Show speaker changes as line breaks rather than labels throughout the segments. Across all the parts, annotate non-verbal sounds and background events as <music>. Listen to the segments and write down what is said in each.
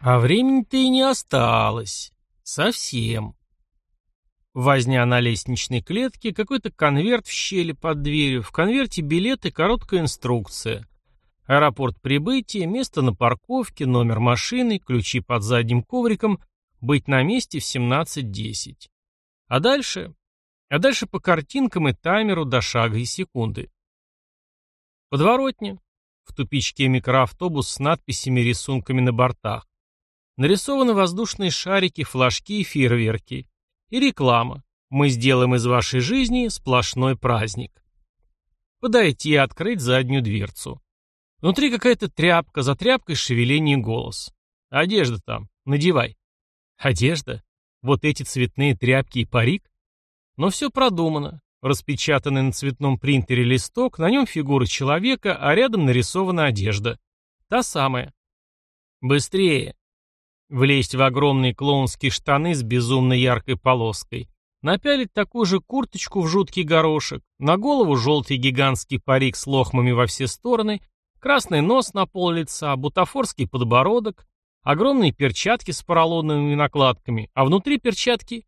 А времени-то и не осталось. Совсем. Возня на лестничной клетке, какой-то конверт в щели под дверью, в конверте билет и короткая инструкция. Аэропорт прибытия, место на парковке, номер машины, ключи под задним ковриком, быть на месте в 17.10. А дальше? А дальше по картинкам и таймеру до шага и секунды. Подворотня. В тупичке микроавтобус с надписями и рисунками на бортах. Нарисованы воздушные шарики, флажки и фейерверки. И реклама. Мы сделаем из вашей жизни сплошной праздник. Подойти и открыть заднюю дверцу. Внутри какая-то тряпка, за тряпкой шевеление голос. Одежда там, надевай. Одежда? Вот эти цветные тряпки и парик? Но все продумано. Распечатанный на цветном принтере листок, на нем фигура человека, а рядом нарисована одежда. Та самая. Быстрее. Влезть в огромные клоунские штаны с безумно яркой полоской. Напялить такую же курточку в жуткий горошек. На голову желтый гигантский парик с лохмами во все стороны. Красный нос на пол лица, бутафорский подбородок. Огромные перчатки с поролоновыми накладками. А внутри перчатки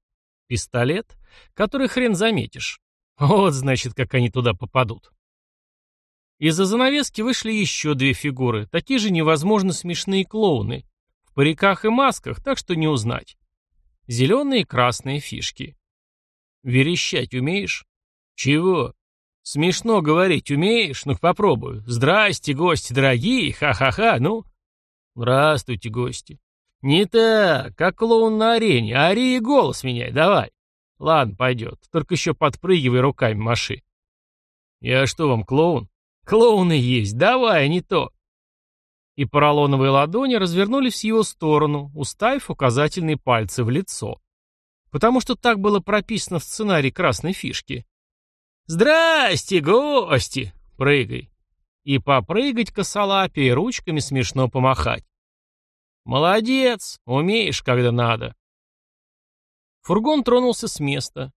пистолет, который хрен заметишь. Вот, значит, как они туда попадут. Из-за занавески вышли еще две фигуры, такие же невозможно смешные клоуны, в париках и масках, так что не узнать. Зеленые и красные фишки. Верещать умеешь? Чего? Смешно говорить умеешь? Ну-ка попробуй. Здрасте, гости дорогие, ха-ха-ха, ну. Здравствуйте, гости. Не так, как клоун на арене, ари и голос меняй, давай. Ладно, пойдет. Только еще подпрыгивай руками маши. Я что вам, клоун? Клоуны есть, давай, а не то. И поролоновые ладони развернулись в его сторону, уставив указательные пальцы в лицо. Потому что так было прописано в сценарии красной фишки. «Здрасте, гости!» Прыгай. И попрыгать косолапие, ручками смешно помахать. Молодец, умеешь, когда надо. Фургон тронулся с места.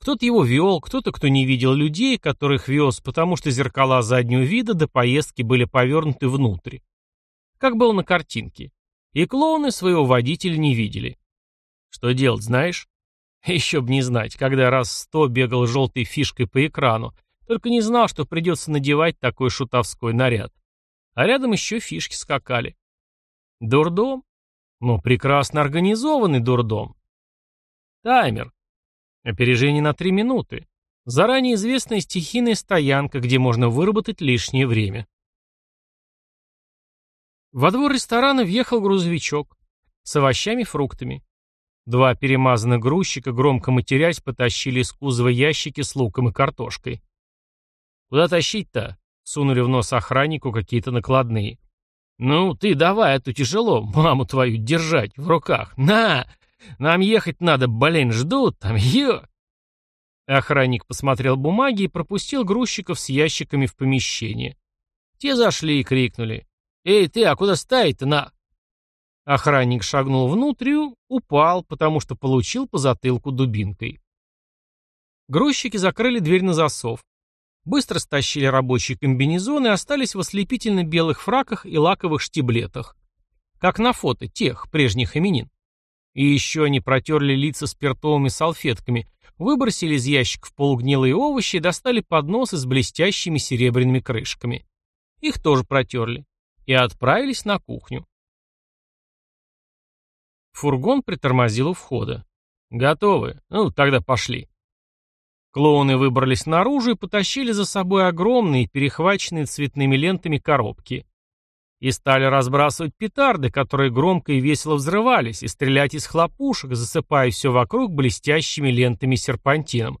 Кто-то его вел, кто-то, кто не видел людей, которых вез, потому что зеркала заднего вида до поездки были повернуты внутрь. Как было на картинке. И клоуны своего водителя не видели. Что делать, знаешь? <laughs> Еще б не знать, когда раз сто бегал желтой фишкой по экрану, только не знал, что придется надевать такой шутовской наряд. А рядом еще фишки скакали. Дурдом? Ну, прекрасно организованный дурдом. Таймер. Опережение на три минуты. Заранее известная стихийная стоянка, где можно выработать лишнее время. Во двор ресторана въехал грузовичок с овощами и фруктами. Два перемазанных грузчика, громко матерясь, потащили из кузова ящики с луком и картошкой. «Куда тащить-то?» — сунули в нос охраннику какие-то накладные. «Ну, ты давай, а то тяжело маму твою держать в руках. На! Нам ехать надо, блин, ждут там, ё!» Охранник посмотрел бумаги и пропустил грузчиков с ящиками в помещение. Те зашли и крикнули. «Эй, ты, а куда стоять-то на...» Охранник шагнул внутрь упал, потому что получил по затылку дубинкой. Грузчики закрыли дверь на засов. Быстро стащили рабочие комбинезоны и остались в ослепительно белых фраках и лаковых штиблетах. Как на фото тех, прежних именин. И еще они протерли лица спиртовыми салфетками, выбросили из ящиков полугнилые овощи и достали подносы с блестящими серебряными крышками. Их тоже протерли. И отправились на кухню. Фургон притормозил у входа. «Готовы? Ну, тогда пошли». Клоуны выбрались наружу и потащили за собой огромные, перехваченные цветными лентами коробки. И стали разбрасывать петарды, которые громко и весело взрывались, и стрелять из хлопушек, засыпая все вокруг блестящими лентами серпантином.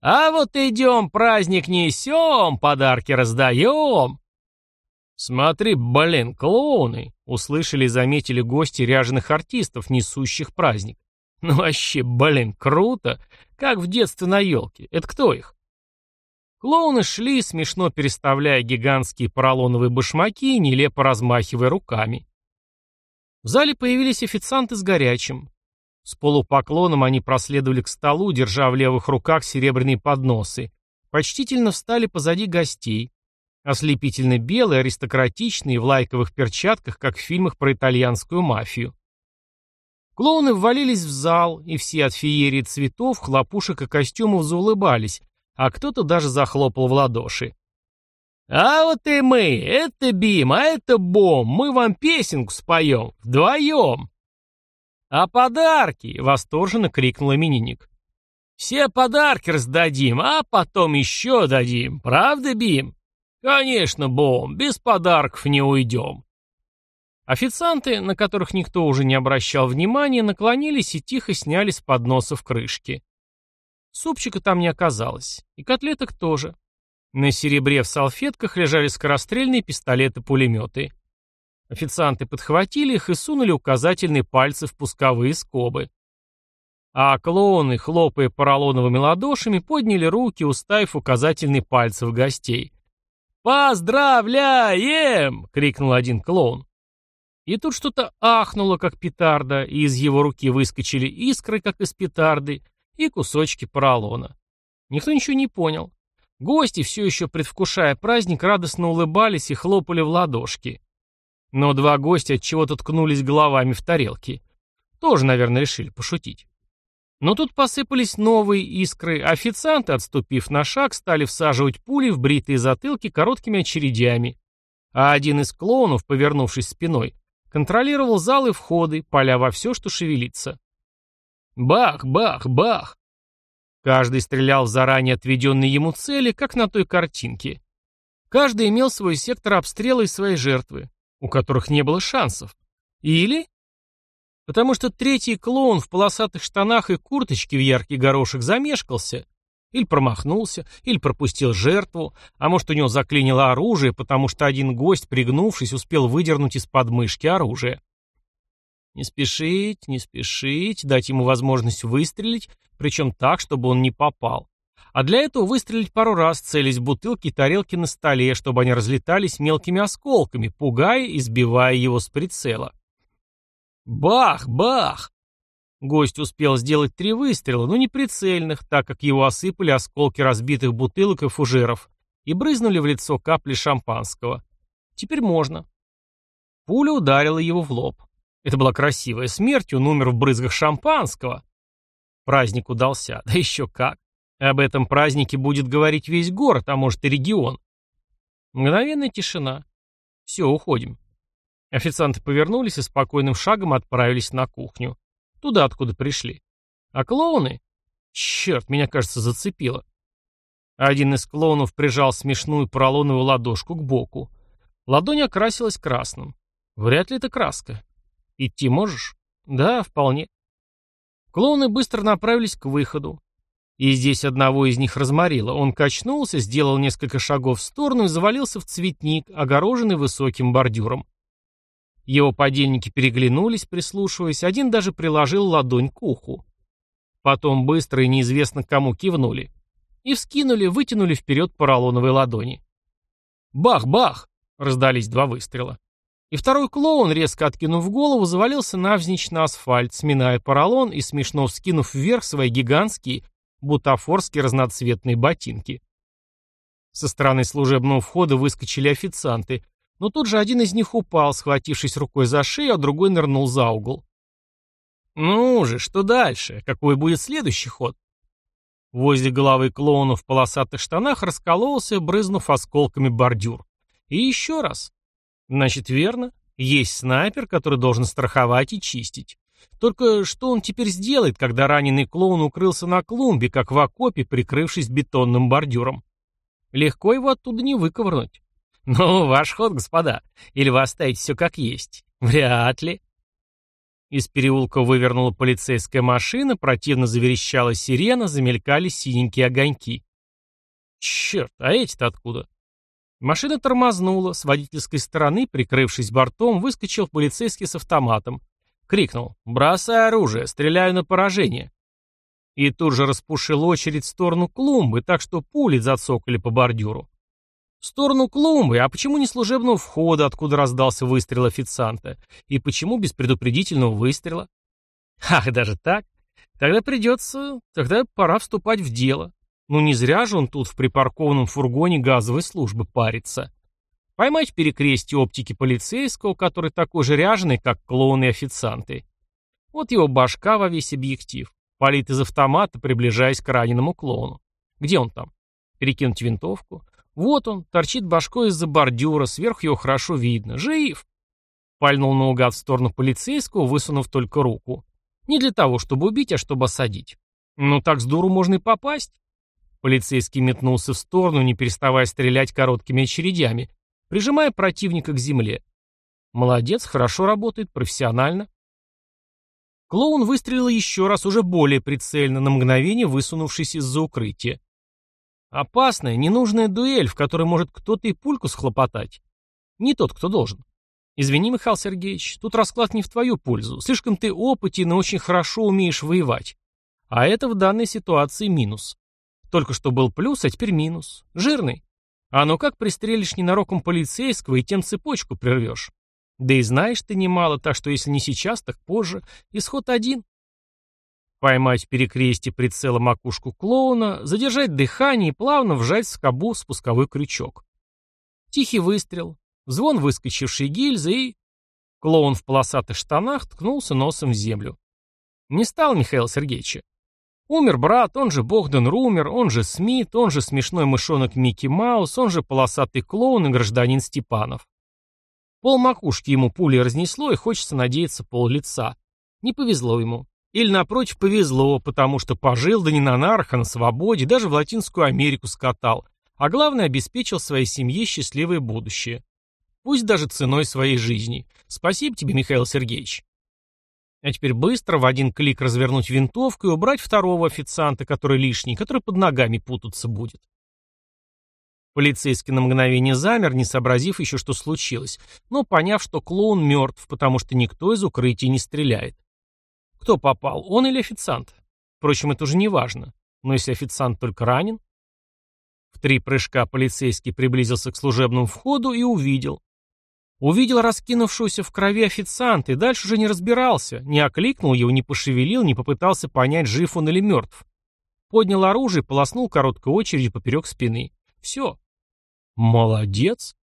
«А вот идем, праздник несем, подарки раздаем!» «Смотри, блин, клоуны!» — услышали и заметили гости ряженых артистов, несущих праздник. «Ну вообще, блин, круто! Как в детстве на елке. Это кто их? Клоуны шли, смешно переставляя гигантские поролоновые башмаки и нелепо размахивая руками. В зале появились официанты с горячим. С полупоклоном они проследовали к столу, держа в левых руках серебряные подносы. Почтительно встали позади гостей. Ослепительно белые, аристократичные, в лайковых перчатках, как в фильмах про итальянскую мафию. Клоуны ввалились в зал, и все от феерии цветов, хлопушек и костюмов заулыбались, а кто-то даже захлопал в ладоши. «А вот и мы! Это Бим, а это Бом! Мы вам песенку споем! Вдвоем!» «А подарки!» — восторженно крикнул именинник. «Все подарки раздадим, а потом еще дадим. Правда, Бим?» «Конечно, Бом, без подарков не уйдем». Официанты, на которых никто уже не обращал внимания, наклонились и тихо сняли с подносов крышки. Супчика там не оказалось, и котлеток тоже. На серебре в салфетках лежали скорострельные пистолеты-пулеметы. Официанты подхватили их и сунули указательные пальцы в пусковые скобы. А клоуны, хлопая поролоновыми ладошами, подняли руки, уставив указательные пальцы в гостей. «Поздравляем!» — крикнул один клоун. И тут что-то ахнуло, как петарда, и из его руки выскочили искры, как из петарды, и кусочки поролона. Никто ничего не понял. Гости, все еще предвкушая праздник, радостно улыбались и хлопали в ладошки. Но два гостя от чего-то ткнулись головами в тарелки. Тоже, наверное, решили пошутить. Но тут посыпались новые искры, официанты, отступив на шаг, стали всаживать пули в бритые затылки короткими очередями. А один из клоунов, повернувшись спиной, контролировал залы и входы, поля во все, что шевелится. Бах, бах, бах! Каждый стрелял в заранее отведенные ему цели, как на той картинке. Каждый имел свой сектор обстрела и свои жертвы, у которых не было шансов. Или... Потому что третий клоун в полосатых штанах и курточке в яркий горошек замешкался, или промахнулся, или пропустил жертву, а может у него заклинило оружие, потому что один гость, пригнувшись, успел выдернуть из подмышки оружие. Не спешить, не спешить, дать ему возможность выстрелить, причем так, чтобы он не попал. А для этого выстрелить пару раз, целясь в бутылки и тарелки на столе, чтобы они разлетались мелкими осколками, пугая и сбивая его с прицела. Бах, бах! Гость успел сделать три выстрела, но не прицельных, так как его осыпали осколки разбитых бутылок и фужеров и брызнули в лицо капли шампанского. Теперь можно. Пуля ударила его в лоб. Это была красивая смерть, он умер в брызгах шампанского. Праздник удался, <laughs> да еще как. Об этом празднике будет говорить весь город, а может и регион. Мгновенная тишина. Все, уходим. Официанты повернулись и спокойным шагом отправились на кухню. Туда, откуда пришли. А клоуны? Черт, меня, кажется, зацепило. Один из клоунов прижал смешную поролоновую ладошку к боку. Ладонь окрасилась красным. Вряд ли это краска. Идти можешь? Да, вполне. Клоуны быстро направились к выходу. И здесь одного из них разморило. Он качнулся, сделал несколько шагов в сторону и завалился в цветник, огороженный высоким бордюром. Его подельники переглянулись, прислушиваясь, один даже приложил ладонь к уху. Потом быстро и неизвестно кому кивнули. И вскинули, вытянули вперед поролоновые ладони. «Бах-бах!» — раздались два выстрела. И второй клоун, резко откинув голову, завалился навзничь на асфальт, сминая поролон и смешно вскинув вверх свои гигантские, бутафорские разноцветные ботинки. Со стороны служебного входа выскочили официанты, но тут же один из них упал, схватившись рукой за шею, а другой нырнул за угол. «Ну же, что дальше? Какой будет следующий ход?» Возле головы клоуна в полосатых штанах раскололся, брызнув осколками бордюр. И еще раз. Значит, верно. Есть снайпер, который должен страховать и чистить. Только что он теперь сделает, когда раненый клоун укрылся на клумбе, как в окопе, прикрывшись бетонным бордюром? Легко его оттуда не выковырнуть. Ну, ваш ход, господа. Или вы оставите все как есть? Вряд ли. Из переулка вывернула полицейская машина, противно заверещала сирена, замелькали синенькие огоньки. Черт, а эти-то откуда? Машина тормознула, с водительской стороны, прикрывшись бортом, выскочил полицейский с автоматом. Крикнул «Бросай оружие, стреляю на поражение». И тут же распушил очередь в сторону клумбы, так что пули зацокали по бордюру. В сторону клумбы, а почему не служебного входа, откуда раздался выстрел официанта? И почему без предупредительного выстрела? Ах, даже так? Тогда придется... Тогда пора вступать в дело. Ну не зря же он тут в припаркованном фургоне газовой службы парится. Поймать в перекрестье оптики полицейского, который такой же ряженый, как клоуны официанты. Вот его башка во весь объектив. Палит из автомата, приближаясь к раненому клоуну. Где он там? Перекинуть винтовку? Вот он, торчит башкой из-за бордюра, сверху его хорошо видно. Жив! Пальнул наугад в сторону полицейского, высунув только руку. Не для того, чтобы убить, а чтобы осадить. Ну так с дуру можно и попасть. Полицейский метнулся в сторону, не переставая стрелять короткими очередями, прижимая противника к земле. Молодец, хорошо работает, профессионально. Клоун выстрелил еще раз, уже более прицельно, на мгновение высунувшись из-за укрытия. Опасная, ненужная дуэль, в которой может кто-то и пульку схлопотать. Не тот, кто должен. Извини, Михаил Сергеевич, тут расклад не в твою пользу. Слишком ты опытен и очень хорошо умеешь воевать. А это в данной ситуации минус. Только что был плюс, а теперь минус. Жирный. А ну как пристрелишь ненароком полицейского и тем цепочку прервешь? Да и знаешь ты немало, так что если не сейчас, так позже. Исход один. Поймать в перекрестие прицела макушку клоуна, задержать дыхание и плавно вжать в скобу спусковой крючок. Тихий выстрел, звон выскочившей гильзы и... Клоун в полосатых штанах ткнулся носом в землю. Не стал Михаил Сергеевича. Умер брат, он же Богдан Румер, он же Смит, он же смешной мышонок Микки Маус, он же полосатый клоун и гражданин Степанов. Пол макушки ему пули разнесло, и хочется надеяться пол лица. Не повезло ему. Или, напротив, повезло, потому что пожил, да не на нарах, а на свободе, даже в Латинскую Америку скатал, а главное, обеспечил своей семье счастливое будущее. Пусть даже ценой своей жизни. Спасибо тебе, Михаил Сергеевич. А теперь быстро в один клик развернуть винтовку и убрать второго официанта, который лишний, который под ногами путаться будет. Полицейский на мгновение замер, не сообразив еще, что случилось, но поняв, что клоун мертв, потому что никто из укрытий не стреляет. Кто попал, он или официант? Впрочем, это уже не важно. Но если официант только ранен? В три прыжка полицейский приблизился к служебному входу и увидел. Увидел раскинувшегося в крови официанта и дальше уже не разбирался, не окликнул его, не пошевелил, не попытался понять, жив он или мертв. Поднял оружие, полоснул короткой очередью поперек спины. Все. Молодец.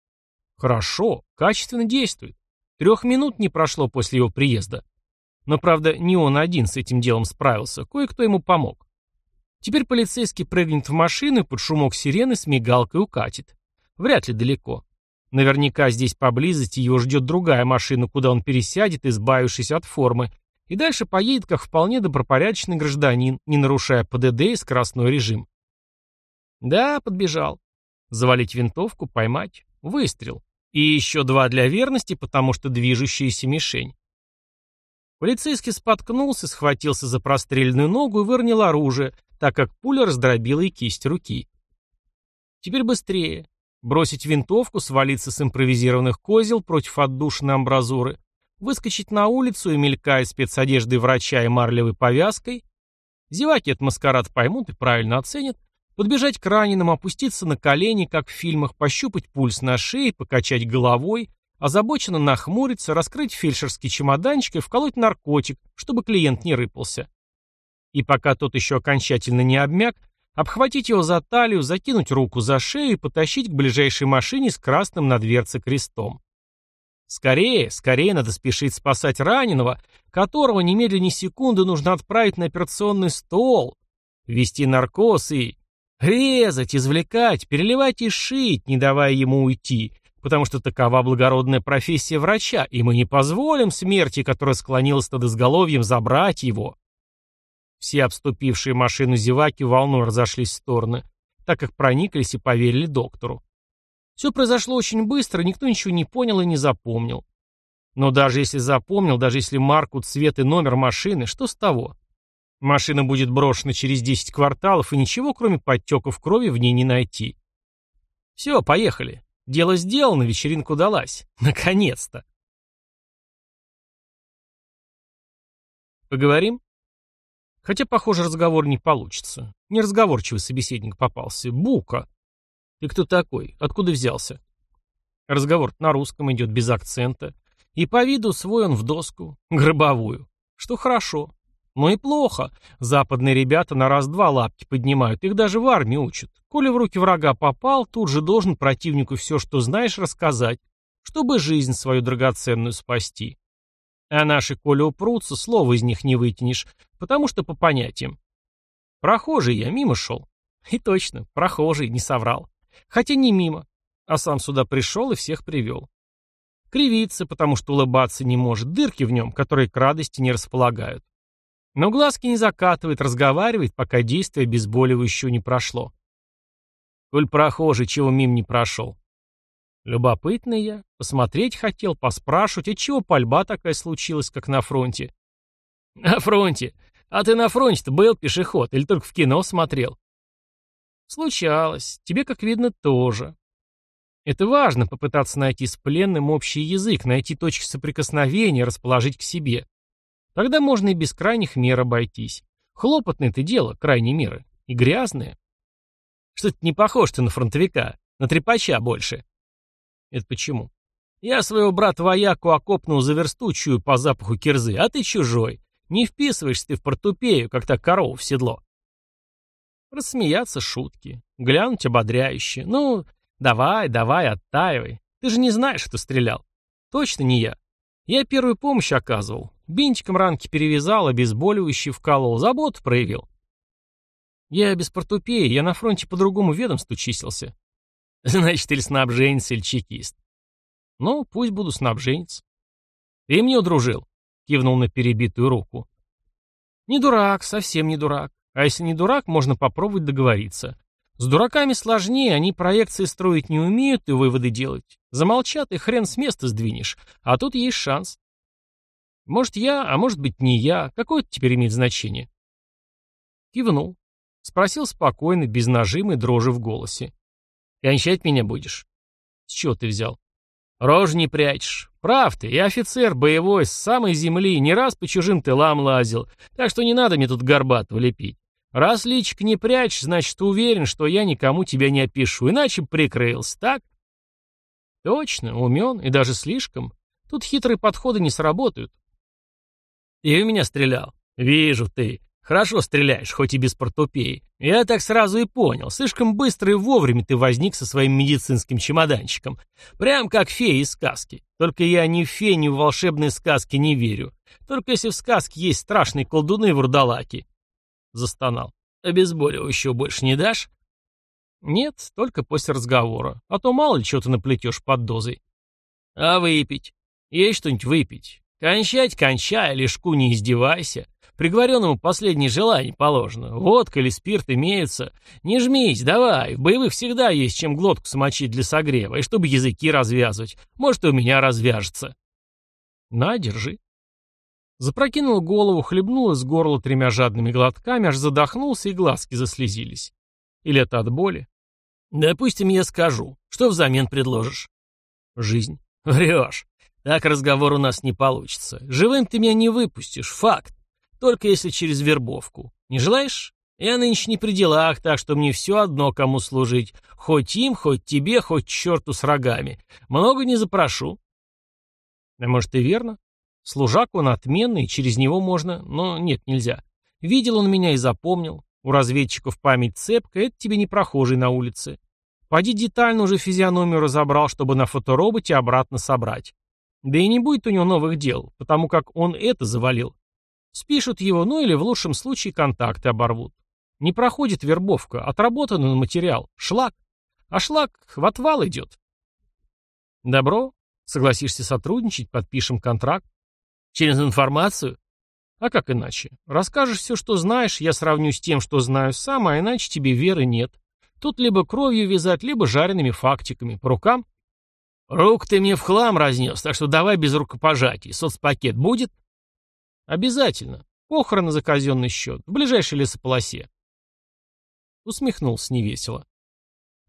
Хорошо, качественно действует. Трех минут не прошло после его приезда. Но, правда, не он один с этим делом справился, кое-кто ему помог. Теперь полицейский прыгнет в машину и под шумок сирены с мигалкой укатит. Вряд ли далеко. Наверняка здесь поблизости его ждет другая машина, куда он пересядет, избавившись от формы, и дальше поедет как вполне добропорядочный гражданин, не нарушая ПДД и скоростной режим. Да, подбежал. Завалить винтовку, поймать. Выстрел. И еще два для верности, потому что движущаяся мишень. Полицейский споткнулся, схватился за простреленную ногу и выронил оружие, так как пуля раздробила и кисть руки. Теперь быстрее. Бросить винтовку, свалиться с импровизированных козел против отдушной амбразуры, выскочить на улицу и, мелькая спецодеждой врача и марлевой повязкой, зеваки от маскарад поймут и правильно оценят, подбежать к раненым, опуститься на колени, как в фильмах, пощупать пульс на шее, покачать головой, озабоченно нахмуриться, раскрыть фельдшерский чемоданчик и вколоть наркотик, чтобы клиент не рыпался. И пока тот еще окончательно не обмяк, Обхватить его за талию, закинуть руку за шею и потащить к ближайшей машине с красным на дверце крестом. Скорее, скорее надо спешить спасать раненого, которого немедленно секунды нужно отправить на операционный стол, ввести наркоз и... Резать, извлекать, переливать и шить, не давая ему уйти, потому что такова благородная профессия врача, и мы не позволим смерти, которая склонилась над изголовьем, забрать его. Все обступившие машину зеваки волной разошлись в стороны, так как прониклись и поверили доктору. Все произошло очень быстро, никто ничего не понял и не запомнил. Но даже если запомнил, даже если марку, цвет и номер машины, что с того? Машина будет брошена через 10 кварталов, и ничего, кроме подтеков крови, в ней не найти. Все, поехали. Дело сделано, вечеринка удалась. <laughs> Наконец-то. Поговорим? Хотя, похоже, разговор не получится. Неразговорчивый собеседник попался. Бука. Ты кто такой? Откуда взялся? Разговор на русском идет без акцента. И по виду свой он в доску. Гробовую. Что хорошо. Ну и плохо. Западные ребята на раз-два лапки поднимают, их даже в армии учат. Коли в руки врага попал, тут же должен противнику все, что знаешь, рассказать, чтобы жизнь свою драгоценную спасти. А наши, коли упрутся, слова из них не вытянешь, потому что по понятиям. Прохожий я, мимо шел. И точно, прохожий, не соврал. Хотя не мимо, а сам сюда пришел и всех привел. Кривится, потому что улыбаться не может, дырки в нем, которые к радости не располагают. Но глазки не закатывает, разговаривает, пока действие обезболивающего не прошло. Коль прохожий, чего мим не прошел. Любопытный я, посмотреть хотел, поспрашивать, и чего пальба такая случилась, как на фронте. На фронте? А ты на фронте-то был пешеход или только в кино смотрел? Случалось. Тебе, как видно, тоже. Это важно, попытаться найти с пленным общий язык, найти точки соприкосновения, расположить к себе. Тогда можно и без крайних мер обойтись. Хлопотное это дело, крайние меры. И грязное. Что-то не похож ты на фронтовика, на трепача больше. Это почему? Я своего брата-вояку окопнул за версту, чую по запаху кирзы, а ты чужой. Не вписываешься ты в портупею, как та корова в седло. Рассмеяться шутки, глянуть ободряюще. Ну, давай, давай, оттаивай. Ты же не знаешь, кто стрелял. Точно не я. Я первую помощь оказывал. Бинтиком ранки перевязал, обезболивающий вколол, заботу проявил. Я без портупеи, я на фронте по другому ведомству числился. <laughs> Значит, или снабженец, или чекист. Ну, пусть буду снабженец. Ты мне удружил, кивнул на перебитую руку. Не дурак, совсем не дурак. А если не дурак, можно попробовать договориться. С дураками сложнее, они проекции строить не умеют и выводы делать. Замолчат, и хрен с места сдвинешь. А тут есть шанс. Может, я, а может быть, не я. Какое это теперь имеет значение? Кивнул. Спросил спокойно, без нажима и дрожи в голосе. «Кончать меня будешь?» «С чего ты взял?» «Рожь не прячешь. Прав ты, я офицер боевой, с самой земли, не раз по чужим тылам лазил, так что не надо мне тут горбатого лепить. Раз личик не прячешь, значит, уверен, что я никому тебя не опишу, иначе прикрылся, так?» «Точно, умен, и даже слишком. Тут хитрые подходы не сработают». «И у меня стрелял. Вижу ты. Хорошо стреляешь, хоть и без портупеи. Я так сразу и понял. Слишком быстро и вовремя ты возник со своим медицинским чемоданчиком. Прям как фея из сказки. Только я ни в феи, ни в волшебные сказки не верю. Только если в сказке есть страшные колдуны и вурдалаки. Застонал. Обезболивающего больше не дашь? Нет, только после разговора. А то мало ли что ты наплетешь под дозой. А выпить? Есть что-нибудь выпить? Кончать кончай, лишку не издевайся. Приговоренному последнее желание положено. Водка или спирт имеются. Не жмись, давай. В боевых всегда есть чем глотку смочить для согрева, и чтобы языки развязывать. Может, и у меня развяжется. На, держи. Запрокинул голову, хлебнул из горла тремя жадными глотками, аж задохнулся и глазки заслезились. Или это от боли? Допустим, я скажу. Что взамен предложишь? Жизнь. Врешь. Так разговор у нас не получится. Живым ты меня не выпустишь. Факт. Только если через вербовку. Не желаешь? Я нынче не при делах, так что мне все одно, кому служить. Хоть им, хоть тебе, хоть черту с рогами. Много не запрошу. А может и верно. Служак он отменный, через него можно, но нет, нельзя. Видел он меня и запомнил. У разведчиков память цепка, это тебе не прохожий на улице. Поди детально уже физиономию разобрал, чтобы на фотороботе обратно собрать. Да и не будет у него новых дел, потому как он это завалил. Спишут его, ну или в лучшем случае контакты оборвут. Не проходит вербовка, отработанный материал, шлак. А шлак в отвал идет. Добро, согласишься сотрудничать, подпишем контракт. Через информацию? А как иначе? Расскажешь все, что знаешь, я сравню с тем, что знаю сам, а иначе тебе веры нет. Тут либо кровью вязать, либо жареными фактиками. По рукам? Рук ты мне в хлам разнес, так что давай без рукопожатий. Соцпакет будет? Обязательно. Похороны за казенный счет. В ближайшей лесополосе. Усмехнулся невесело.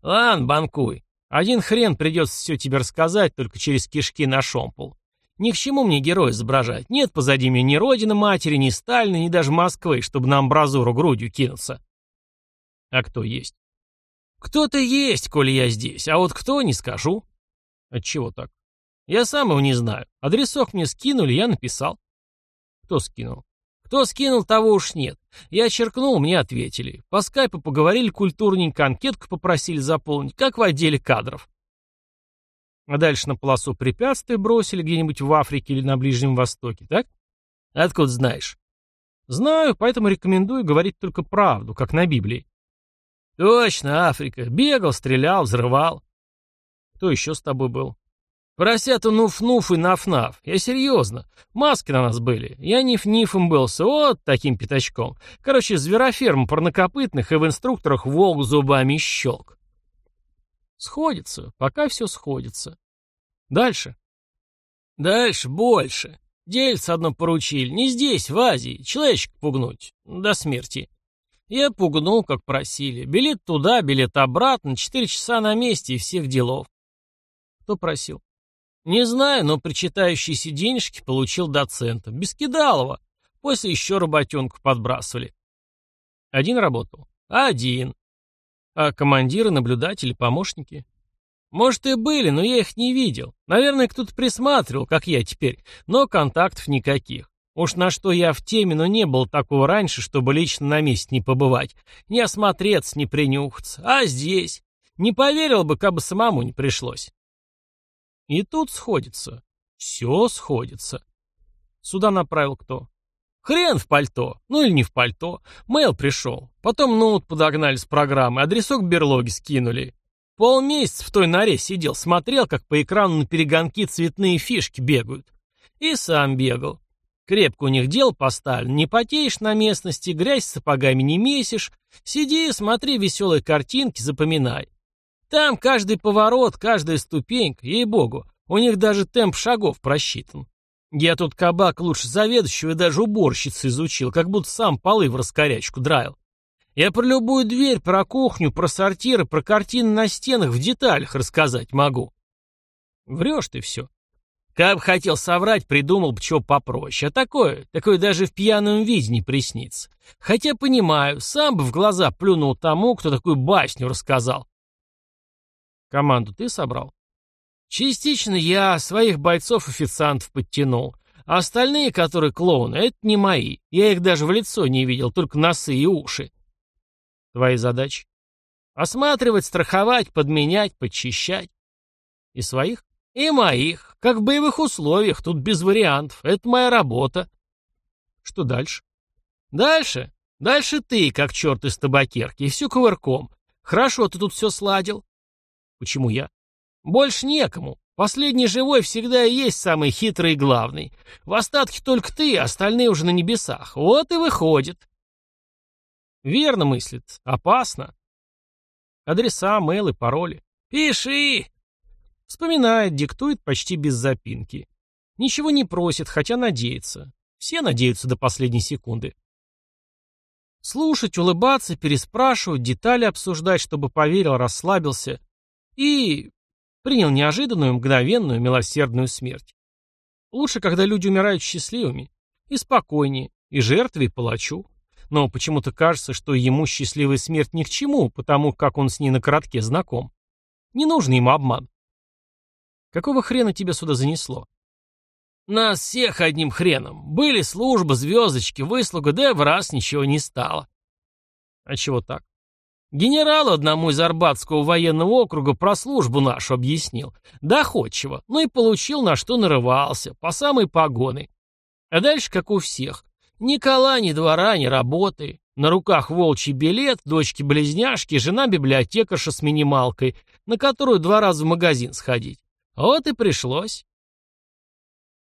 Ладно, банкуй. Один хрен придется все тебе рассказать, только через кишки на шомпол. Ни к чему мне героя изображать. Нет позади меня ни родины матери, ни Сталина, ни даже Москвы, чтобы на амбразуру грудью кинуться. А кто есть? Кто-то есть, коли я здесь, а вот кто, не скажу. Отчего так? Я сам его не знаю. Адресок мне скинули, я написал. Кто скинул? Кто скинул, того уж нет. Я черкнул, мне ответили. По скайпу поговорили культурненько, анкетку попросили заполнить, как в отделе кадров. А дальше на полосу препятствий бросили где-нибудь в Африке или на Ближнем Востоке, так? Откуда знаешь? Знаю, поэтому рекомендую говорить только правду, как на Библии. Точно, Африка. Бегал, стрелял, взрывал. Кто еще с тобой был? Поросята Нуф-Нуф и Наф-Наф. Я серьезно. Маски на нас были. Я Ниф-Нифом был с вот таким пятачком. Короче, звероферма парнокопытных и в инструкторах волк зубами щелк. Сходится. Пока все сходится. Дальше. Дальше больше. Дельце одно поручили. Не здесь, в Азии. Человечек пугнуть. До смерти. Я пугнул, как просили. Билет туда, билет обратно. Четыре часа на месте и всех делов. Кто просил? Не знаю, но причитающиеся денежки получил доцента. Бескидалова. После еще работенку подбрасывали. Один работал? Один. А командиры, наблюдатели, помощники? Может и были, но я их не видел. Наверное, кто-то присматривал, как я теперь, но контактов никаких. Уж на что я в теме, но не было такого раньше, чтобы лично на месте не побывать, не осмотреться, не принюхаться. А здесь? Не поверил бы, как бы самому не пришлось. И тут сходится. Все сходится. Сюда направил кто? Хрен в пальто. Ну или не в пальто. Мейл пришел. Потом ноут подогнали с программы, адресок берлоги скинули. Полмесяца в той норе сидел, смотрел, как по экрану на перегонки цветные фишки бегают. И сам бегал. Крепко у них дел поставлен, не потеешь на местности, грязь с сапогами не месишь. Сиди, смотри веселые картинки, запоминай. Там каждый поворот, каждая ступенька, ей-богу, у них даже темп шагов просчитан. Я тут кабак лучше заведующего и даже уборщицы изучил, как будто сам полы в раскорячку драил. Я про любую дверь, про кухню, про сортиры, про картины на стенах в деталях рассказать могу. Врешь ты все. Как бы хотел соврать, придумал бы чего попроще. А такое, такое даже в пьяном виде не приснится. Хотя понимаю, сам бы в глаза плюнул тому, кто такую басню рассказал. Команду ты собрал? Частично я своих бойцов-официантов подтянул. А остальные, которые клоуны, это не мои. Я их даже в лицо не видел, только носы и уши. Твои задачи? Осматривать, страховать, подменять, подчищать. И своих? И моих. Как в боевых условиях, тут без вариантов. Это моя работа. Что дальше? Дальше? Дальше ты, как черт из табакерки, и все кувырком. Хорошо, ты тут все сладил. Почему я? Больше некому. Последний живой всегда и есть самый хитрый и главный. В остатке только ты, остальные уже на небесах. Вот и выходит. Верно мыслит. Опасно. Адреса, мейлы, пароли. Пиши! Вспоминает, диктует почти без запинки. Ничего не просит, хотя надеется. Все надеются до последней секунды. Слушать, улыбаться, переспрашивать, детали обсуждать, чтобы поверил, расслабился и принял неожиданную, мгновенную, милосердную смерть. Лучше, когда люди умирают счастливыми, и спокойнее, и жертве, и палачу. Но почему-то кажется, что ему счастливая смерть ни к чему, потому как он с ней на коротке знаком. Не нужен ему обман. Какого хрена тебя сюда занесло? Нас всех одним хреном. Были служба, звездочки, выслуга, да в раз ничего не стало. А чего так? Генералу одному из Арбатского военного округа про службу нашу объяснил. Доходчиво. Ну и получил, на что нарывался. По самой погоны. А дальше, как у всех. Ни кола, ни двора, ни работы. На руках волчий билет, дочки-близняшки, жена-библиотекарша с минималкой, на которую два раза в магазин сходить. Вот и пришлось.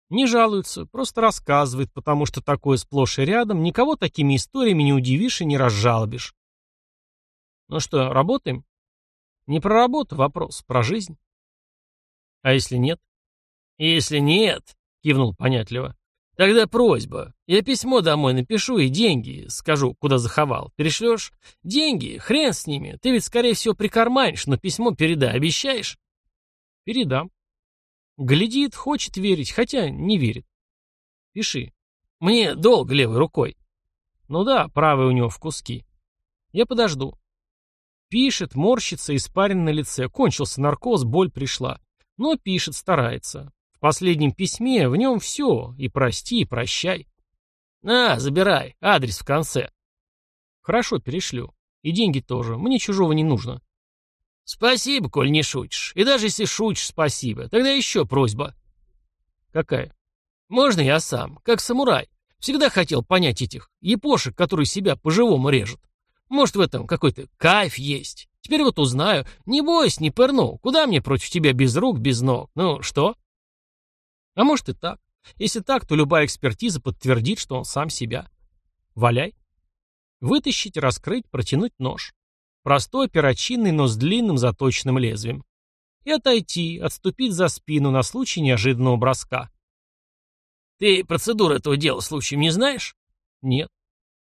Не жалуются, просто рассказывает, потому что такое сплошь и рядом, никого такими историями не удивишь и не разжалобишь. Ну что, работаем? Не про работу вопрос, про жизнь. А если нет? Если нет, кивнул понятливо, тогда просьба. Я письмо домой напишу и деньги, скажу, куда заховал. Перешлешь? Деньги, хрен с ними. Ты ведь, скорее всего, прикарманишь, но письмо передай, обещаешь? Передам. Глядит, хочет верить, хотя не верит. Пиши. Мне долго левой рукой. Ну да, правой у него в куски. Я подожду. Пишет, морщится, испарен на лице. Кончился наркоз, боль пришла. Но пишет, старается. В последнем письме в нем все. И прости, и прощай. На, забирай, адрес в конце. Хорошо, перешлю. И деньги тоже, мне чужого не нужно. Спасибо, коль не шутишь. И даже если шутишь, спасибо. Тогда еще просьба. Какая? Можно я сам, как самурай. Всегда хотел понять этих япошек, которые себя по-живому режут. Может, в этом какой-то кайф есть. Теперь вот узнаю. Не бойся, не пырну. Куда мне против тебя без рук, без ног? Ну, что? А может и так. Если так, то любая экспертиза подтвердит, что он сам себя. Валяй. Вытащить, раскрыть, протянуть нож. Простой, перочинный, но с длинным заточенным лезвием. И отойти, отступить за спину на случай неожиданного броска. Ты процедуру этого дела случаем не знаешь? Нет.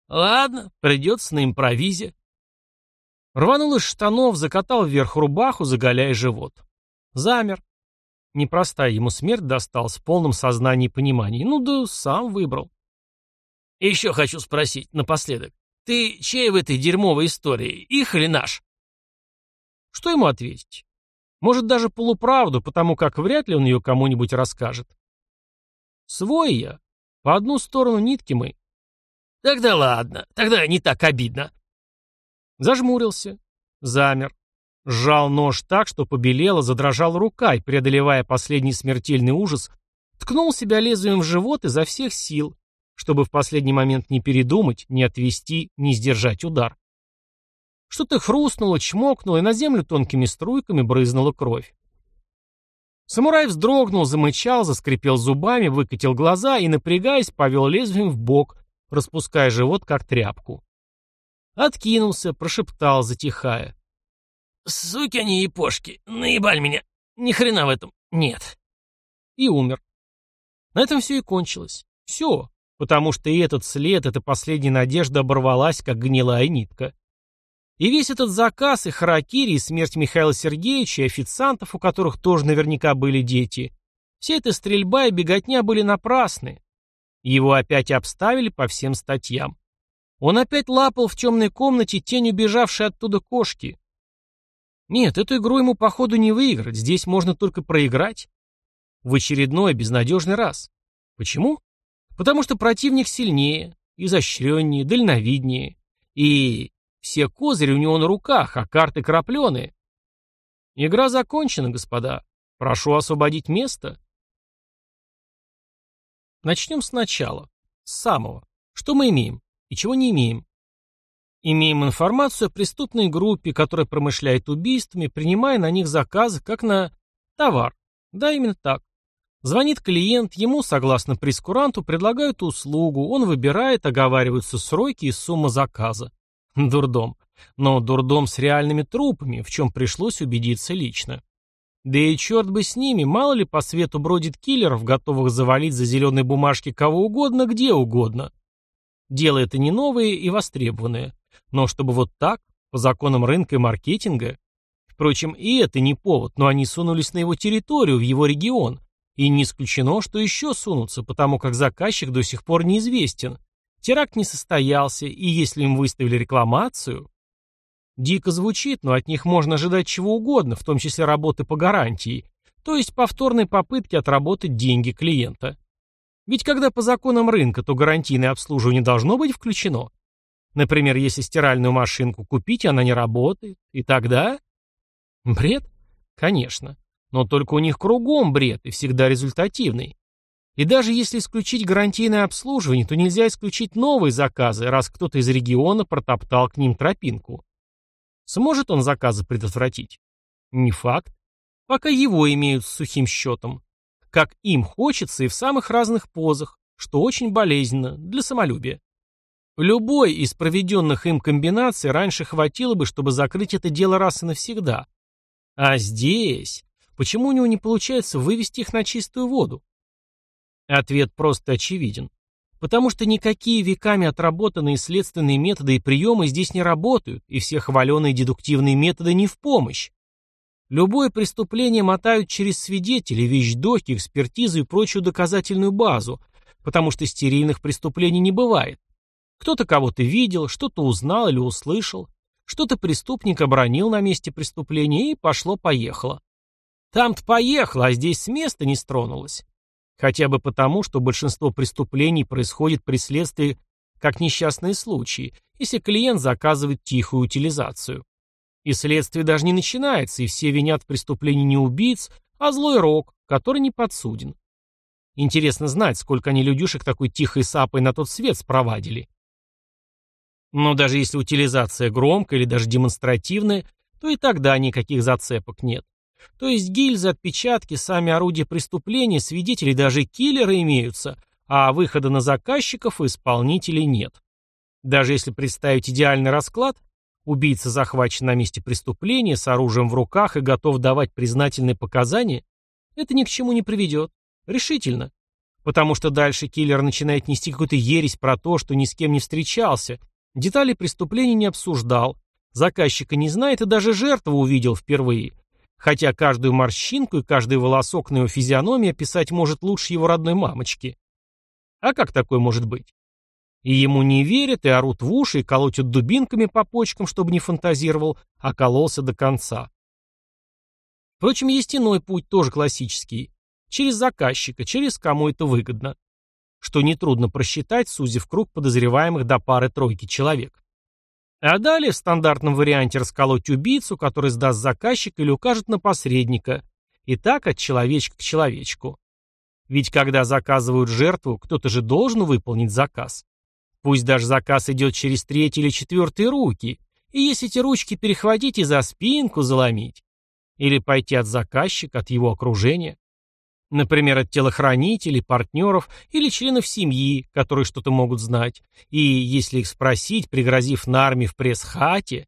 Ладно, придется на импровизе. Рванул из штанов, закатал вверх рубаху, заголяя живот. Замер. Непростая ему смерть досталась в полном сознании и понимании. Ну да сам выбрал. еще хочу спросить напоследок. Ты чей в этой дерьмовой истории? Их или наш? Что ему ответить? Может, даже полуправду, потому как вряд ли он ее кому-нибудь расскажет. Свой я. По одну сторону нитки мы. Тогда ладно, тогда не так обидно. Зажмурился. Замер. Сжал нож так, что побелела, задрожала рука и, преодолевая последний смертельный ужас, ткнул себя лезвием в живот изо всех сил, чтобы в последний момент не передумать, не отвести, не сдержать удар. Что-то хрустнуло, чмокнуло, и на землю тонкими струйками брызнула кровь. Самурай вздрогнул, замычал, заскрипел зубами, выкатил глаза и, напрягаясь, повел лезвием в бок, распуская живот, как тряпку. Откинулся, прошептал, затихая. «Суки они япошки, наебаль меня. Ни хрена в этом нет». И умер. На этом все и кончилось. Все. Потому что и этот след, эта последняя надежда оборвалась, как гнилая нитка. И весь этот заказ, и харакири, и смерть Михаила Сергеевича, и официантов, у которых тоже наверняка были дети, вся эта стрельба и беготня были напрасны. Его опять обставили по всем статьям. Он опять лапал в темной комнате тень убежавшей оттуда кошки. Нет, эту игру ему, походу, не выиграть, здесь можно только проиграть. В очередной безнадежный раз. Почему? Потому что противник сильнее, изощреннее, дальновиднее. И все козыри у него на руках, а карты крапленые. Игра закончена, господа. Прошу освободить место. Начнем сначала. С самого. Что мы имеем и чего не имеем? Имеем информацию о преступной группе, которая промышляет убийствами, принимая на них заказы как на товар. Да, именно так. Звонит клиент, ему, согласно прескуранту, предлагают услугу, он выбирает, оговариваются сроки и сумма заказа. Дурдом. Но дурдом с реальными трупами, в чем пришлось убедиться лично. Да и черт бы с ними, мало ли по свету бродит киллеров, готовых завалить за зеленые бумажки кого угодно, где угодно. Дело это не новое и востребованное. Но чтобы вот так, по законам рынка и маркетинга... Впрочем, и это не повод, но они сунулись на его территорию, в его регион. И не исключено, что еще сунутся, потому как заказчик до сих пор неизвестен. Теракт не состоялся, и если им выставили рекламацию... Дико звучит, но от них можно ожидать чего угодно, в том числе работы по гарантии, то есть повторной попытки отработать деньги клиента. Ведь когда по законам рынка, то гарантийное обслуживание должно быть включено. Например, если стиральную машинку купить, она не работает, и тогда... Бред? Конечно. Но только у них кругом бред, и всегда результативный. И даже если исключить гарантийное обслуживание, то нельзя исключить новые заказы, раз кто-то из региона протоптал к ним тропинку. Сможет он заказы предотвратить? Не факт. Пока его имеют с сухим счетом. Как им хочется и в самых разных позах, что очень болезненно для самолюбия. Любой из проведенных им комбинаций раньше хватило бы, чтобы закрыть это дело раз и навсегда. А здесь... Почему у него не получается вывести их на чистую воду? Ответ просто очевиден. Потому что никакие веками отработанные следственные методы и приемы здесь не работают, и все хваленые дедуктивные методы не в помощь. Любое преступление мотают через свидетелей, вещдоки, экспертизу и прочую доказательную базу, потому что стерильных преступлений не бывает. Кто-то кого-то видел, что-то узнал или услышал, что-то преступник обронил на месте преступления и пошло-поехало. Там-то поехало, а здесь с места не стронулось. Хотя бы потому, что большинство преступлений происходит при следствии как несчастные случаи, если клиент заказывает тихую утилизацию. И следствие даже не начинается, и все винят в преступлении не убийц, а злой рок, который не подсуден. Интересно знать, сколько они людюшек такой тихой сапой на тот свет спровадили. Но даже если утилизация громкая или даже демонстративная, то и тогда никаких зацепок нет. То есть гильзы, отпечатки, сами орудия преступления, свидетели, даже киллеры имеются, а выхода на заказчиков и исполнителей нет. Даже если представить идеальный расклад, убийца захвачен на месте преступления с оружием в руках и готов давать признательные показания, это ни к чему не приведет. Решительно. Потому что дальше киллер начинает нести какую-то ересь про то, что ни с кем не встречался, детали преступления не обсуждал, заказчика не знает и даже жертву увидел впервые. Хотя каждую морщинку и каждый волосок на его физиономии описать может лучше его родной мамочки. А как такое может быть? И ему не верят, и орут в уши, и колотят дубинками по почкам, чтобы не фантазировал, а кололся до конца. Впрочем, есть иной путь, тоже классический. Через заказчика, через кому это выгодно. Что нетрудно просчитать, сузив круг подозреваемых до пары-тройки человек. А далее в стандартном варианте расколоть убийцу, который сдаст заказчик или укажет на посредника. И так от человечка к человечку. Ведь когда заказывают жертву, кто-то же должен выполнить заказ. Пусть даже заказ идет через третьи или четвертые руки, и если эти ручки перехватить и за спинку заломить. Или пойти от заказчика, от его окружения. Например, от телохранителей, партнеров или членов семьи, которые что-то могут знать. И, если их спросить, пригрозив на армии в пресс-хате,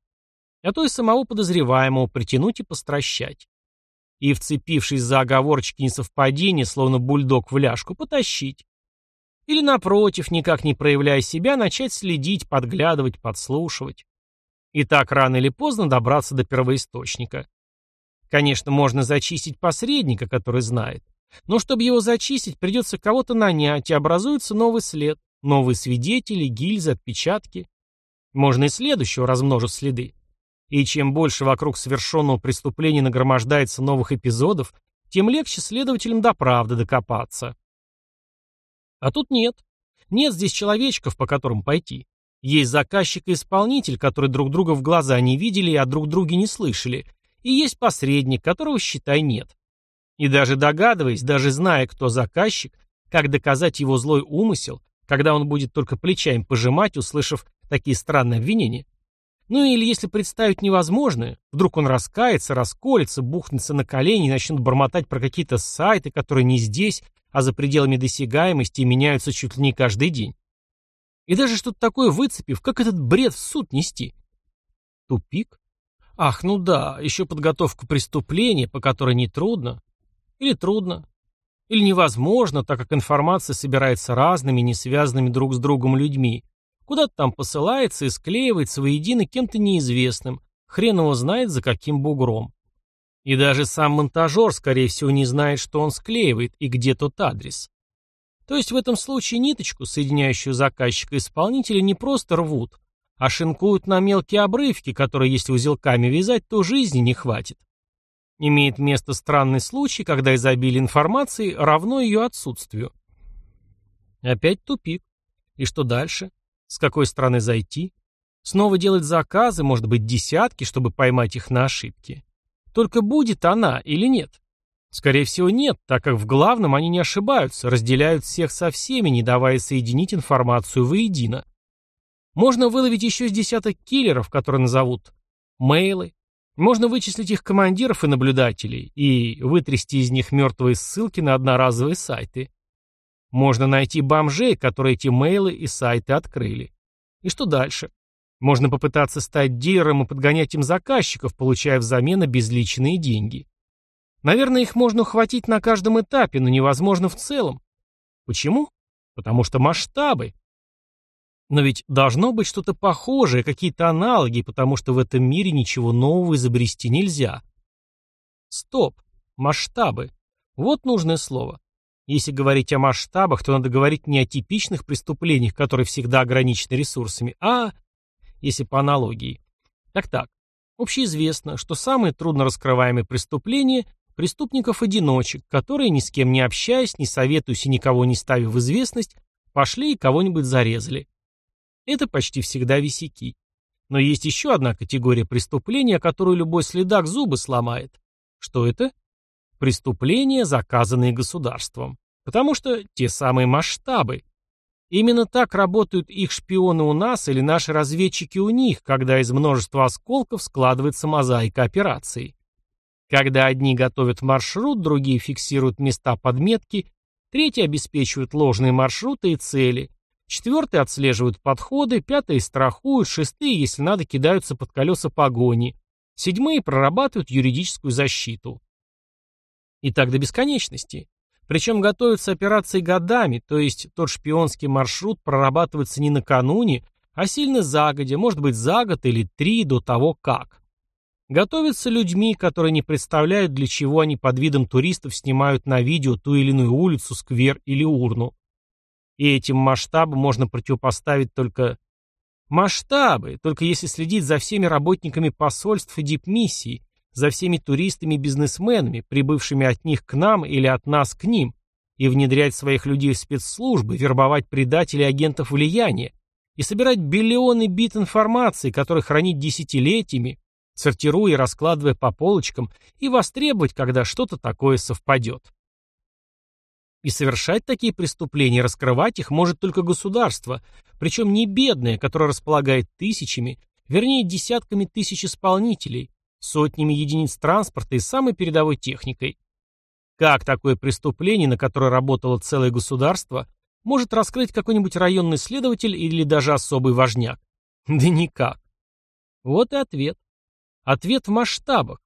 а то и самого подозреваемого притянуть и постращать и, вцепившись за оговорочки несовпадения, словно бульдог в ляжку, потащить. Или, напротив, никак не проявляя себя, начать следить, подглядывать, подслушивать. И так рано или поздно добраться до первоисточника. Конечно, можно зачистить посредника, который знает. Но чтобы его зачистить, придется кого-то нанять, и образуется новый след, новые свидетели, гильзы, отпечатки. Можно и следующего размножить следы. И чем больше вокруг совершенного преступления нагромождается новых эпизодов, тем легче следователям до правды докопаться. А тут нет. Нет здесь человечков, по которым пойти. Есть заказчик и исполнитель, которые друг друга в глаза не видели о друг друге не слышали. И есть посредник, которого, считай, нет. И даже догадываясь, даже зная, кто заказчик, как доказать его злой умысел, когда он будет только плечами пожимать, услышав такие странные обвинения, ну или если представить невозможное, вдруг он раскается, расколется, бухнется на колени и начнет бормотать про какие-то сайты, которые не здесь, а за пределами досягаемости и меняются чуть ли не каждый день. И даже что-то такое выцепив, как этот бред в суд нести? Тупик? Ах, ну да, еще подготовку преступления, по которой не трудно. Или трудно. Или невозможно, так как информация собирается разными, не связанными друг с другом людьми, Куда-то там посылается и склеивается воедино кем-то неизвестным, хрен его знает за каким бугром. И даже сам монтажер, скорее всего, не знает, что он склеивает и где тот адрес. То есть в этом случае ниточку, соединяющую заказчика и исполнителя, не просто рвут, а шинкуют на мелкие обрывки, которые, если узелками вязать, то жизни не хватит. Имеет место странный случай, когда изобилие информации равно ее отсутствию. Опять тупик. И что дальше? С какой стороны зайти? Снова делать заказы, может быть, десятки, чтобы поймать их на ошибки. Только будет она или нет? Скорее всего, нет, так как в главном они не ошибаются, разделяют всех со всеми, не давая соединить информацию воедино. Можно выловить еще с десяток киллеров, которые назовут мейлы. Можно вычислить их командиров и наблюдателей и вытрясти из них мертвые ссылки на одноразовые сайты. Можно найти бомжей, которые эти мейлы и сайты открыли. И что дальше? Можно попытаться стать дилером и подгонять им заказчиков, получая взамен обезличенные деньги. Наверное, их можно ухватить на каждом этапе, но невозможно в целом. Почему? Потому что масштабы. Но ведь должно быть что-то похожее, какие-то аналоги, потому что в этом мире ничего нового изобрести нельзя. Стоп. Масштабы. Вот нужное слово. Если говорить о масштабах, то надо говорить не о типичных преступлениях, которые всегда ограничены ресурсами, а, если по аналогии. Так-так, общеизвестно, что самые трудно раскрываемые преступления преступников-одиночек, которые, ни с кем не общаясь, не советуясь и никого не ставя в известность, пошли и кого-нибудь зарезали. Это почти всегда висяки. Но есть еще одна категория преступления, которую любой следак зубы сломает. Что это? Преступления, заказанные государством. Потому что те самые масштабы. Именно так работают их шпионы у нас или наши разведчики у них, когда из множества осколков складывается мозаика операций. Когда одни готовят маршрут, другие фиксируют места подметки, третьи обеспечивают ложные маршруты и цели, четвертые отслеживают подходы, пятые страхуют, шестые, если надо, кидаются под колеса погони, седьмые прорабатывают юридическую защиту. И так до бесконечности. Причем готовятся операции годами, то есть тот шпионский маршрут прорабатывается не накануне, а сильно загодя, может быть за год или три до того как. Готовятся людьми, которые не представляют, для чего они под видом туристов снимают на видео ту или иную улицу, сквер или урну. И этим масштабам можно противопоставить только масштабы, только если следить за всеми работниками посольств и дипмиссий, за всеми туристами и бизнесменами, прибывшими от них к нам или от нас к ним, и внедрять своих людей в спецслужбы, вербовать предателей агентов влияния, и собирать биллионы бит информации, которые хранить десятилетиями, сортируя и раскладывая по полочкам, и востребовать, когда что-то такое совпадет. И совершать такие преступления, раскрывать их может только государство, причем не бедное, которое располагает тысячами, вернее десятками тысяч исполнителей, сотнями единиц транспорта и самой передовой техникой. Как такое преступление, на которое работало целое государство, может раскрыть какой-нибудь районный следователь или даже особый важняк? Да никак. Вот и ответ. Ответ в масштабах.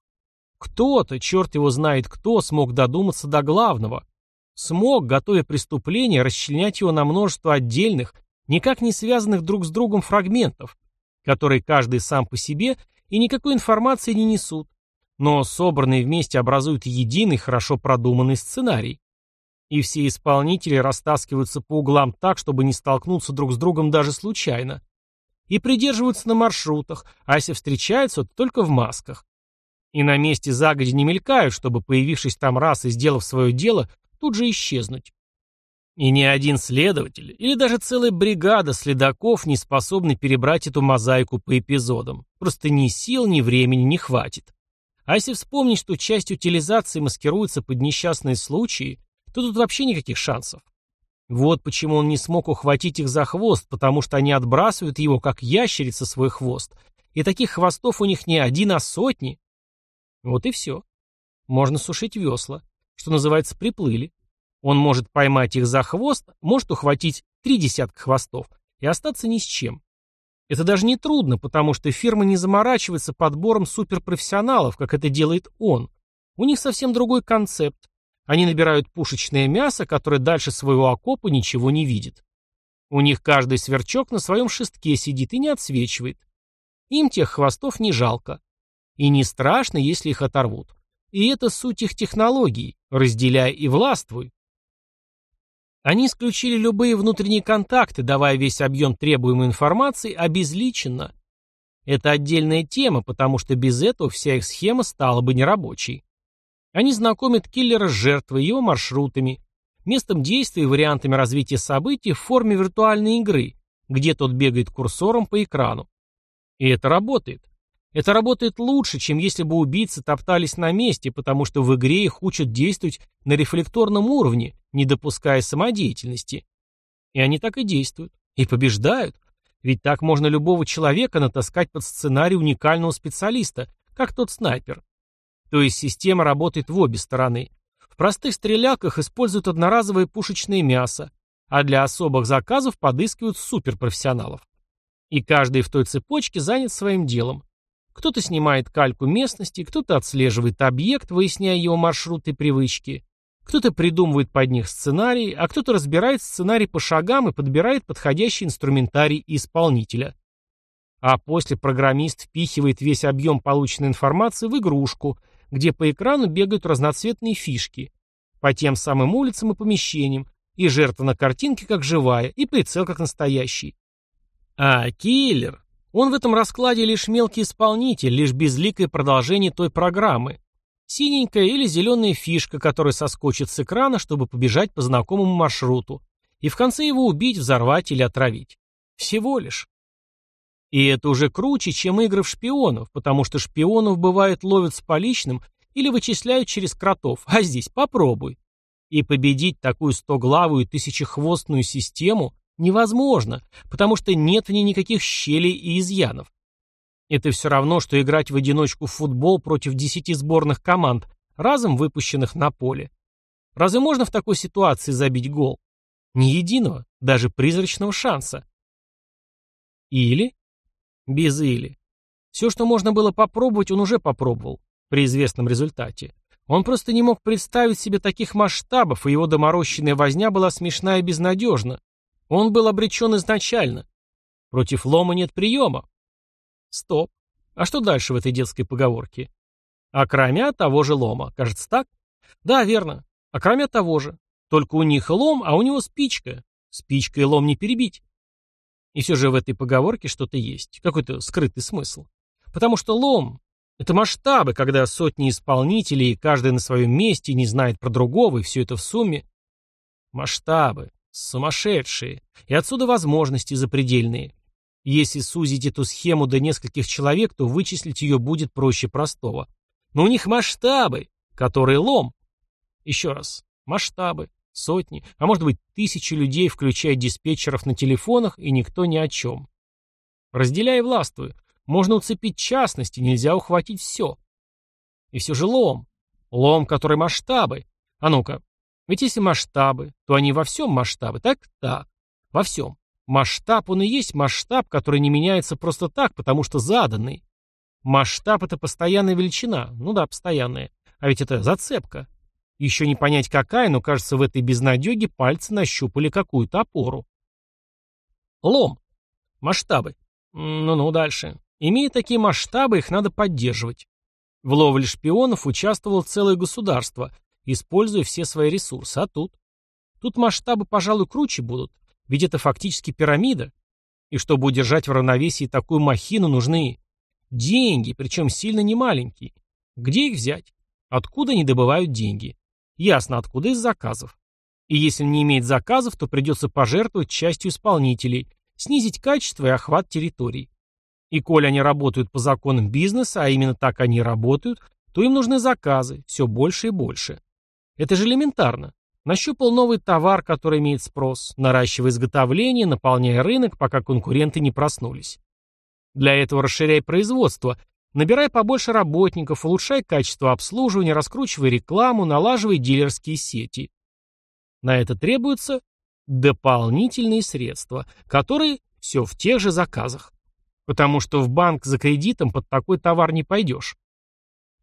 Кто-то, черт его знает кто, смог додуматься до главного. Смог, готовя преступление, расчленять его на множество отдельных, никак не связанных друг с другом фрагментов, которые каждый сам по себе и никакой информации не несут, но собранные вместе образуют единый, хорошо продуманный сценарий. И все исполнители растаскиваются по углам так, чтобы не столкнуться друг с другом даже случайно и придерживаются на маршрутах, а если встречаются, то только в масках. И на месте загоди не мелькают, чтобы, появившись там раз и сделав свое дело, тут же исчезнуть. И ни один следователь, или даже целая бригада следаков не способны перебрать эту мозаику по эпизодам. Просто ни сил, ни времени не хватит. А если вспомнить, что часть утилизации маскируется под несчастные случаи, то тут вообще никаких шансов. Вот почему он не смог ухватить их за хвост, потому что они отбрасывают его, как ящерица, свой хвост. И таких хвостов у них не один, а сотни. Вот и все. Можно сушить весла. Что называется, приплыли. Он может поймать их за хвост, может ухватить три десятка хвостов и остаться ни с чем. Это даже не трудно, потому что фирма не заморачивается подбором суперпрофессионалов, как это делает он. У них совсем другой концепт. Они набирают пушечное мясо, которое дальше своего окопа ничего не видит. У них каждый сверчок на своем шестке сидит и не отсвечивает. Им тех хвостов не жалко. И не страшно, если их оторвут. И это суть их технологий. Разделяй и властвуй. Они исключили любые внутренние контакты, давая весь объем требуемой информации обезличенно. Это отдельная тема, потому что без этого вся их схема стала бы нерабочей. Они знакомят киллера с жертвой, его маршрутами, местом действия и вариантами развития событий в форме виртуальной игры, где тот бегает курсором по экрану. И это работает. Это работает лучше, чем если бы убийцы топтались на месте, потому что в игре их учат действовать на рефлекторном уровне, не допуская самодеятельности. И они так и действуют. И побеждают. Ведь так можно любого человека натаскать под сценарий уникального специалиста, как тот снайпер. То есть система работает в обе стороны. В простых стрелялках используют одноразовое пушечное мясо, а для особых заказов подыскивают суперпрофессионалов. И каждый в той цепочке занят своим делом. Кто-то снимает кальку местности, кто-то отслеживает объект, выясняя его маршрут и привычки, кто-то придумывает под них сценарий, а кто-то разбирает сценарий по шагам и подбирает подходящий инструментарий исполнителя. А после программист впихивает весь объем полученной информации в игрушку, где по экрану бегают разноцветные фишки, по тем самым улицам и помещениям, и жертва на картинке как живая, и прицел как настоящий. А киллер, он в этом раскладе лишь мелкий исполнитель, лишь безликое продолжение той программы. Синенькая или зеленая фишка, которая соскочит с экрана, чтобы побежать по знакомому маршруту, и в конце его убить, взорвать или отравить. Всего лишь. И это уже круче, чем игры в шпионов, потому что шпионов бывает ловят с поличным или вычисляют через кротов, а здесь попробуй. И победить такую стоглавую тысячехвостную систему невозможно, потому что нет в ней никаких щелей и изъянов. Это все равно, что играть в одиночку в футбол против десяти сборных команд, разом выпущенных на поле. Разве можно в такой ситуации забить гол? Ни единого, даже призрачного шанса. Или? Без или. Все, что можно было попробовать, он уже попробовал, при известном результате. Он просто не мог представить себе таких масштабов, и его доморощенная возня была смешна и безнадежна. Он был обречен изначально. Против лома нет приема. Стоп. А что дальше в этой детской поговорке? А кроме того же лома. Кажется, так? Да, верно. А кроме того же. Только у них лом, а у него спичка. Спичка и лом не перебить. И все же в этой поговорке что-то есть. Какой-то скрытый смысл. Потому что лом — это масштабы, когда сотни исполнителей, каждый на своем месте, не знает про другого, и все это в сумме. Масштабы. Сумасшедшие. И отсюда возможности запредельные. Если сузить эту схему до нескольких человек, то вычислить ее будет проще простого. Но у них масштабы, которые лом. Еще раз, масштабы, сотни, а может быть тысячи людей, включая диспетчеров на телефонах, и никто ни о чем. Разделяй и властвуй. Можно уцепить частности, нельзя ухватить все. И все же лом. Лом, который масштабы. А ну-ка, ведь если масштабы, то они во всем масштабы, так? Так, во всем. Масштаб, он и есть масштаб, который не меняется просто так, потому что заданный. Масштаб — это постоянная величина. Ну да, постоянная. А ведь это зацепка. Еще не понять какая, но кажется, в этой безнадеге пальцы нащупали какую-то опору. Лом. Масштабы. Ну-ну, дальше. Имея такие масштабы, их надо поддерживать. В ловле шпионов участвовало целое государство, используя все свои ресурсы. А тут? Тут масштабы, пожалуй, круче будут. Ведь это фактически пирамида. И чтобы удержать в равновесии такую махину, нужны деньги, причем сильно не маленькие. Где их взять? Откуда они добывают деньги? Ясно, откуда из заказов. И если не иметь заказов, то придется пожертвовать частью исполнителей, снизить качество и охват территорий. И коли они работают по законам бизнеса, а именно так они работают, то им нужны заказы, все больше и больше. Это же элементарно. Нащупал новый товар, который имеет спрос, наращивая изготовление, наполняя рынок, пока конкуренты не проснулись. Для этого расширяй производство, набирай побольше работников, улучшай качество обслуживания, раскручивай рекламу, налаживай дилерские сети. На это требуются дополнительные средства, которые все в тех же заказах. Потому что в банк за кредитом под такой товар не пойдешь.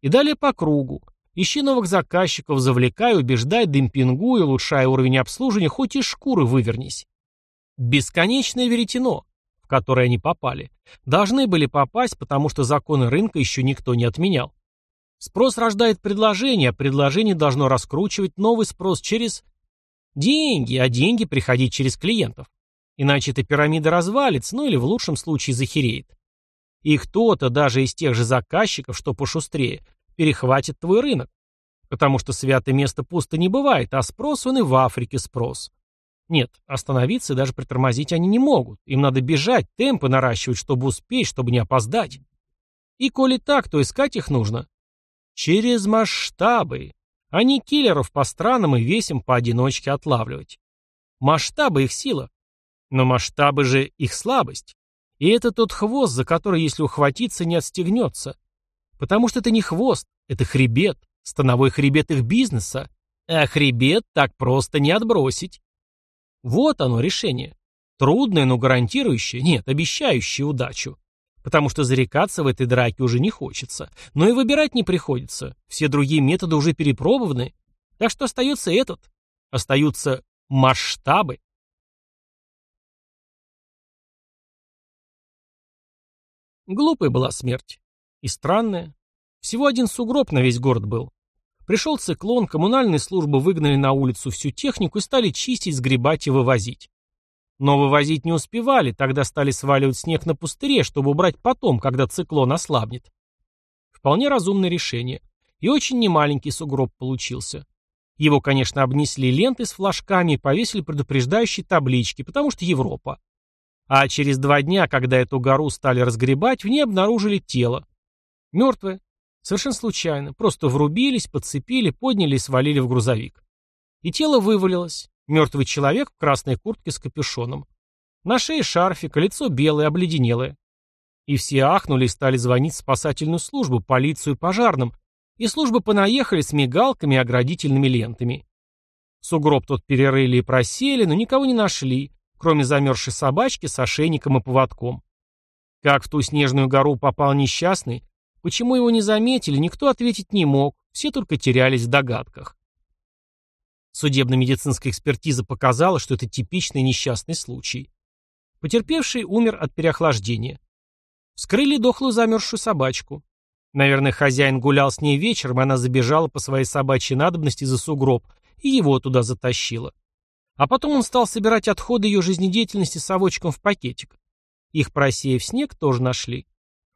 И далее по кругу. Ищи новых заказчиков, завлекай, убеждай, демпингуй, улучшай уровень обслуживания, хоть из шкуры вывернись. Бесконечное веретено, в которое они попали, должны были попасть, потому что законы рынка еще никто не отменял. Спрос рождает предложение, а предложение должно раскручивать новый спрос через деньги, а деньги приходить через клиентов. Иначе эта пирамида развалится, ну или в лучшем случае захереет. И кто-то, даже из тех же заказчиков, что пошустрее, перехватит твой рынок. Потому что святое место пусто не бывает, а спрос он и в Африке спрос. Нет, остановиться и даже притормозить они не могут. Им надо бежать, темпы наращивать, чтобы успеть, чтобы не опоздать. И коли так, то искать их нужно. Через масштабы. А не киллеров по странам и весим поодиночке отлавливать. Масштабы их сила. Но масштабы же их слабость. И это тот хвост, за который, если ухватиться, не отстегнется. Потому что это не хвост, это хребет, становой хребет их бизнеса. А хребет так просто не отбросить. Вот оно решение. Трудное, но гарантирующее, нет, обещающее удачу. Потому что зарекаться в этой драке уже не хочется. Но и выбирать не приходится. Все другие методы уже перепробованы. Так что остается этот. Остаются масштабы. Глупая была смерть. И странное. Всего один сугроб на весь город был. Пришел циклон, коммунальные службы выгнали на улицу всю технику и стали чистить, сгребать и вывозить. Но вывозить не успевали, тогда стали сваливать снег на пустыре, чтобы убрать потом, когда циклон ослабнет. Вполне разумное решение. И очень немаленький сугроб получился. Его, конечно, обнесли лентой с флажками и повесили предупреждающие таблички, потому что Европа. А через два дня, когда эту гору стали разгребать, в ней обнаружили тело. Мертвое. Совершенно случайно. Просто врубились, подцепили, подняли и свалили в грузовик. И тело вывалилось. Мертвый человек в красной куртке с капюшоном. На шее шарфик, лицо белое, обледенелое. И все ахнули и стали звонить в спасательную службу, полицию пожарным, и службы понаехали с мигалками и оградительными лентами. Сугроб тот перерыли и просели, но никого не нашли, кроме замерзшей собачки с ошейником и поводком. Как в ту снежную гору попал несчастный, почему его не заметили, никто ответить не мог, все только терялись в догадках. Судебно-медицинская экспертиза показала, что это типичный несчастный случай. Потерпевший умер от переохлаждения. Вскрыли дохлую замерзшую собачку. Наверное, хозяин гулял с ней вечером, и она забежала по своей собачьей надобности за сугроб, и его туда затащила. А потом он стал собирать отходы ее жизнедеятельности совочком в пакетик. Их, просеяв снег, тоже нашли.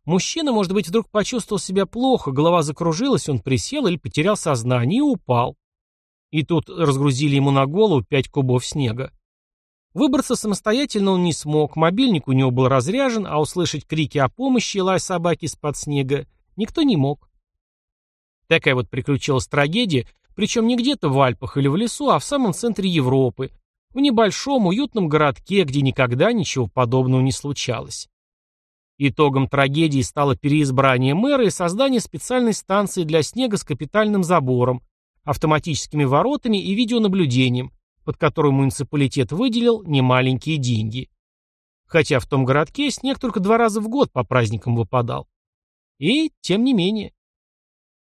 Мужчина, может быть, вдруг почувствовал себя плохо, голова закружилась, он присел или потерял сознание и упал. И тут разгрузили ему на голову пять кубов снега. Выбраться самостоятельно он не смог, мобильник у него был разряжен, а услышать крики о помощи и лай собаки из-под снега Никто не мог. Такая вот приключилась трагедия, причем не где-то в Альпах или в лесу, а в самом центре Европы, в небольшом уютном городке, где никогда ничего подобного не случалось. Итогом трагедии стало переизбрание мэра и создание специальной станции для снега с капитальным забором, автоматическими воротами и видеонаблюдением, под которую муниципалитет выделил немаленькие деньги. Хотя в том городке снег только два раза в год по праздникам выпадал. И тем не менее.